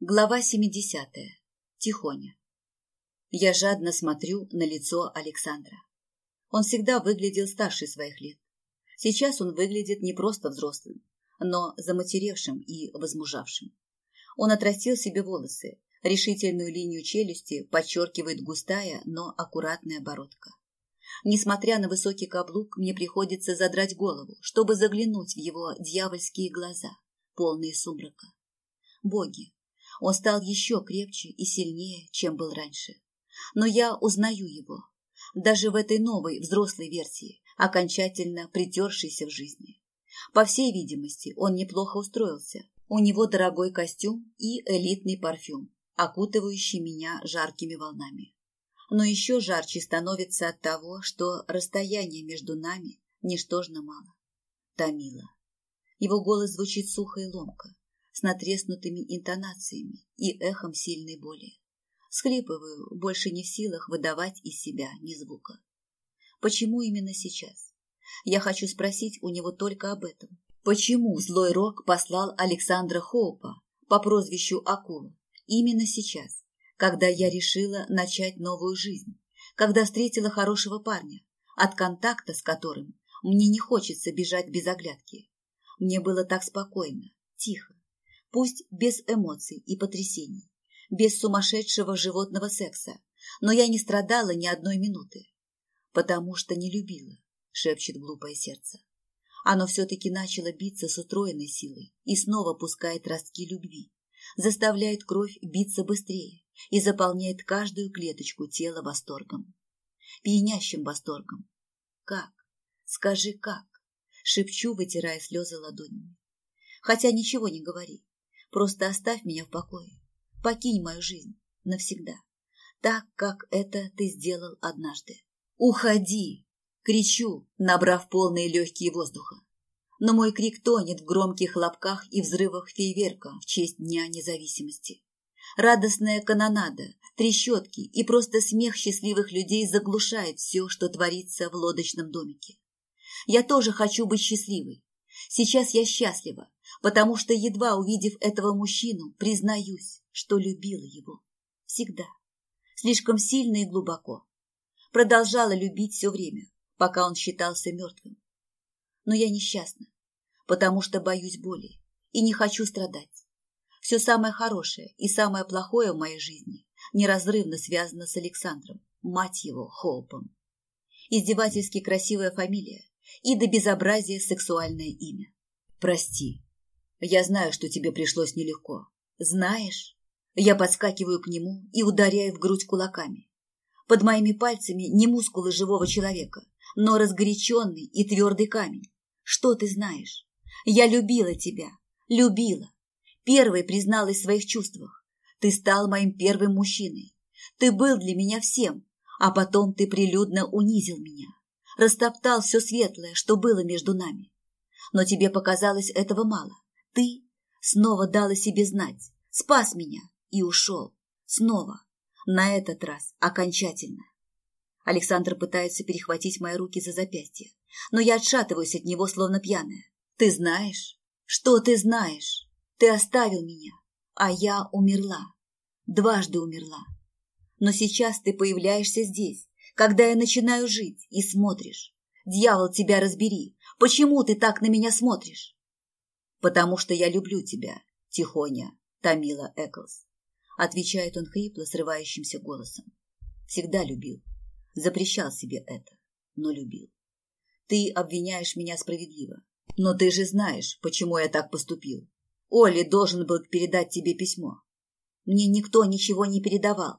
Глава 70. Тихоня. Я жадно смотрю на лицо Александра. Он всегда выглядел старше своих лет. Сейчас он выглядит не просто взрослым, но заматеревшим и возмужавшим. Он отрастил себе волосы, решительную линию челюсти подчеркивает густая, но аккуратная бородка. Несмотря на высокий каблук, мне приходится задрать голову, чтобы заглянуть в его дьявольские глаза, полные сумрака. Боги, он стал еще крепче и сильнее, чем был раньше. Но я узнаю его, даже в этой новой взрослой версии, окончательно притершейся в жизни. По всей видимости, он неплохо устроился. У него дорогой костюм и элитный парфюм, окутывающий меня жаркими волнами. Но еще жарче становится от того, что расстояние между нами ничтожно мало. Томила. Его голос звучит сухо и ломко, с натреснутыми интонациями и эхом сильной боли. Схлипываю, больше не в силах выдавать из себя ни звука. Почему именно сейчас? Я хочу спросить у него только об этом. Почему злой рок послал Александра Хоупа по прозвищу Акула именно сейчас, когда я решила начать новую жизнь, когда встретила хорошего парня, от контакта с которым мне не хочется бежать без оглядки. Мне было так спокойно, тихо, пусть без эмоций и потрясений, без сумасшедшего животного секса, но я не страдала ни одной минуты, потому что не любила, шепчет глупое сердце. Оно все-таки начало биться с утроенной силой и снова пускает ростки любви, заставляет кровь биться быстрее и заполняет каждую клеточку тела восторгом. Пьянящим восторгом. Как? Скажи, как? Шепчу, вытирая слезы ладонями. Хотя ничего не говори. Просто оставь меня в покое. Покинь мою жизнь навсегда, так, как это ты сделал однажды. Уходи! Кричу, набрав полные легкие воздуха. Но мой крик тонет в громких хлопках и взрывах фейверка в честь Дня независимости. Радостная канонада, трещотки и просто смех счастливых людей заглушает все, что творится в лодочном домике. Я тоже хочу быть счастливой. Сейчас я счастлива, потому что, едва увидев этого мужчину, признаюсь, что любила его. Всегда. Слишком сильно и глубоко. Продолжала любить все время, пока он считался мертвым. Но я несчастна, потому что боюсь боли и не хочу страдать. Все самое хорошее и самое плохое в моей жизни неразрывно связано с Александром, мать его, Хоупом. Издевательски красивая фамилия и до безобразия сексуальное имя. Прости, я знаю, что тебе пришлось нелегко. Знаешь? Я подскакиваю к нему и ударяю в грудь кулаками. Под моими пальцами не мускулы живого человека, но разгоряченный и твердый камень. Что ты знаешь? Я любила тебя. Любила. Первой призналась в своих чувствах. Ты стал моим первым мужчиной. Ты был для меня всем, а потом ты прилюдно унизил меня. Растоптал все светлое, что было между нами. Но тебе показалось этого мало. Ты снова дал о себе знать, спас меня и ушел. Снова. На этот раз окончательно. Александр пытается перехватить мои руки за запястье, но я отшатываюсь от него, словно пьяная. Ты знаешь? Что ты знаешь? Ты оставил меня, а я умерла. Дважды умерла. Но сейчас ты появляешься здесь, когда я начинаю жить, и смотришь. Дьявол, тебя разбери. Почему ты так на меня смотришь? «Потому что я люблю тебя, Тихоня, Тамила Эклс», отвечает он хрипло, срывающимся голосом. «Всегда любил. Запрещал себе это, но любил. Ты обвиняешь меня справедливо, но ты же знаешь, почему я так поступил. Оли должен был передать тебе письмо. Мне никто ничего не передавал.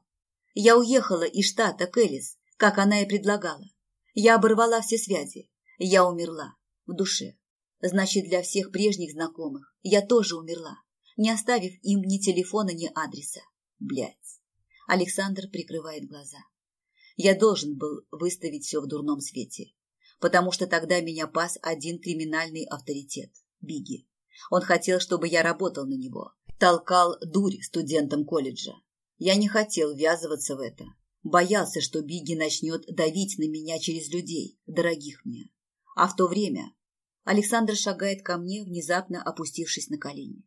Я уехала из штата Кэллис, как она и предлагала. Я оборвала все связи. Я умерла в душе. Значит, для всех прежних знакомых я тоже умерла, не оставив им ни телефона, ни адреса. Блядь. Александр прикрывает глаза. Я должен был выставить все в дурном свете, потому что тогда меня пас один криминальный авторитет – Биги. Он хотел, чтобы я работал на него, толкал дурь студентам колледжа. Я не хотел ввязываться в это. Боялся, что Биги начнет давить на меня через людей, дорогих мне. А в то время Александр шагает ко мне, внезапно опустившись на колени.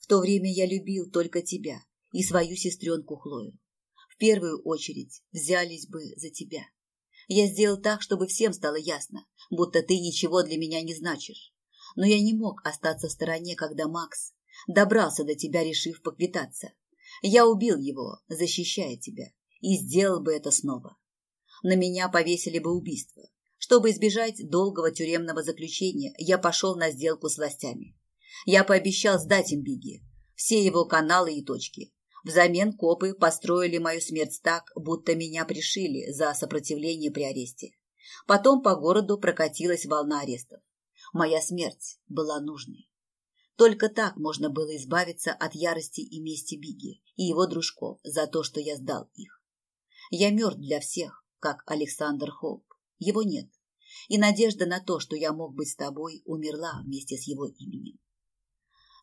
В то время я любил только тебя и свою сестренку Хлою. В первую очередь взялись бы за тебя. Я сделал так, чтобы всем стало ясно, будто ты ничего для меня не значишь. Но я не мог остаться в стороне, когда Макс добрался до тебя, решив поквитаться. Я убил его, защищая тебя, и сделал бы это снова. На меня повесили бы убийство. Чтобы избежать долгого тюремного заключения, я пошел на сделку с властями. Я пообещал сдать им Биги, все его каналы и точки. Взамен копы построили мою смерть так, будто меня пришили за сопротивление при аресте. Потом по городу прокатилась волна арестов. Моя смерть была нужной. Только так можно было избавиться от ярости и мести Биги и его дружков за то, что я сдал их. Я мертв для всех, как Александр Хоуп. Его нет. И надежда на то, что я мог быть с тобой, умерла вместе с его именем.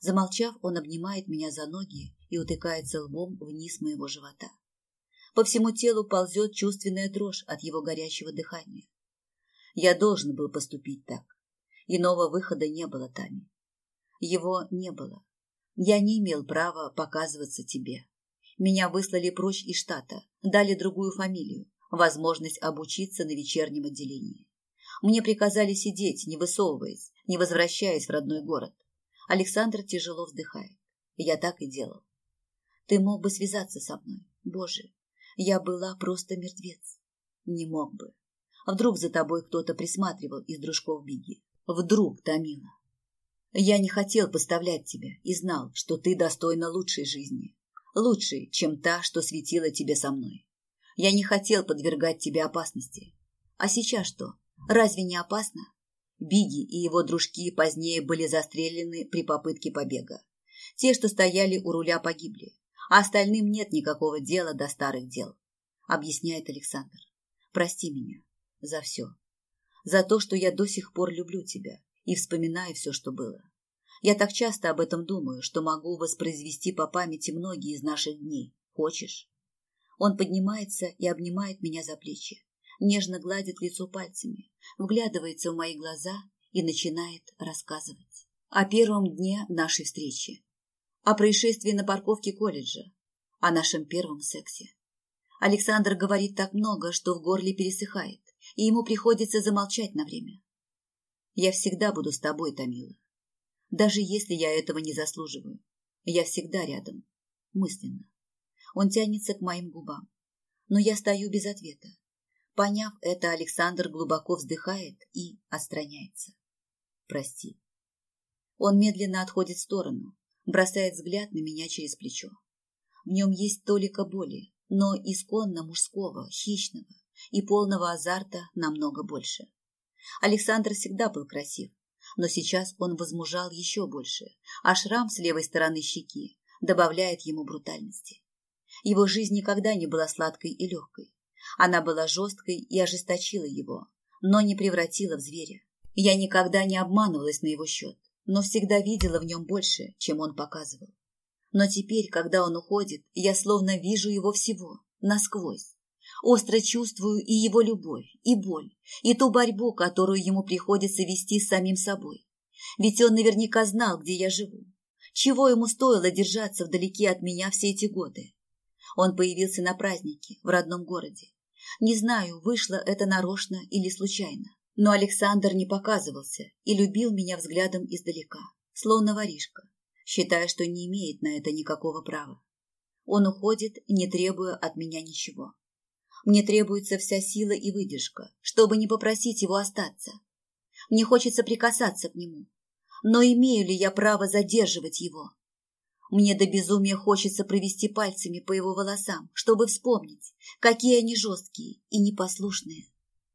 Замолчав, он обнимает меня за ноги и утыкается лбом вниз моего живота. По всему телу ползет чувственная дрожь от его горячего дыхания. Я должен был поступить так. Иного выхода не было, Тами. Его не было. Я не имел права показываться тебе. Меня выслали прочь из штата, дали другую фамилию, возможность обучиться на вечернем отделении. Мне приказали сидеть, не высовываясь, не возвращаясь в родной город. Александр тяжело вздыхает. Я так и делал. Ты мог бы связаться со мной. Боже, я была просто мертвец. Не мог бы. Вдруг за тобой кто-то присматривал из дружков Биги. Вдруг, Тамила. Я не хотел поставлять тебя и знал, что ты достойна лучшей жизни. Лучшей, чем та, что светила тебе со мной. Я не хотел подвергать тебе опасности. А сейчас что? Разве не опасно? Биги и его дружки позднее были застрелены при попытке побега. Те, что стояли у руля, погибли, а остальным нет никакого дела до старых дел, объясняет Александр. Прости меня за все. За то, что я до сих пор люблю тебя и вспоминаю все, что было. Я так часто об этом думаю, что могу воспроизвести по памяти многие из наших дней. Хочешь? Он поднимается и обнимает меня за плечи, нежно гладит лицо пальцами, вглядывается в мои глаза и начинает рассказывать о первом дне нашей встречи, о происшествии на парковке колледжа, о нашем первом сексе. Александр говорит так много, что в горле пересыхает, и ему приходится замолчать на время. Я всегда буду с тобой, Томила. Даже если я этого не заслуживаю, я всегда рядом, мысленно. Он тянется к моим губам. Но я стою без ответа. Поняв это, Александр глубоко вздыхает и отстраняется. Прости. Он медленно отходит в сторону, бросает взгляд на меня через плечо. В нем есть толика боли, но исконно мужского, хищного и полного азарта намного больше. Александр всегда был красив, но сейчас он возмужал еще больше, а шрам с левой стороны щеки добавляет ему брутальности. Его жизнь никогда не была сладкой и легкой. Она была жесткой и ожесточила его, но не превратила в зверя. Я никогда не обманывалась на его счет, но всегда видела в нем больше, чем он показывал. Но теперь, когда он уходит, я словно вижу его всего, насквозь. Остро чувствую и его любовь, и боль, и ту борьбу, которую ему приходится вести с самим собой. Ведь он наверняка знал, где я живу. Чего ему стоило держаться вдалеке от меня все эти годы? Он появился на празднике в родном городе. Не знаю, вышло это нарочно или случайно. Но Александр не показывался и любил меня взглядом издалека, словно воришка, считая, что не имеет на это никакого права. Он уходит, не требуя от меня ничего. Мне требуется вся сила и выдержка, чтобы не попросить его остаться. Мне хочется прикасаться к нему. Но имею ли я право задерживать его? Мне до безумия хочется провести пальцами по его волосам, чтобы вспомнить, какие они жесткие и непослушные.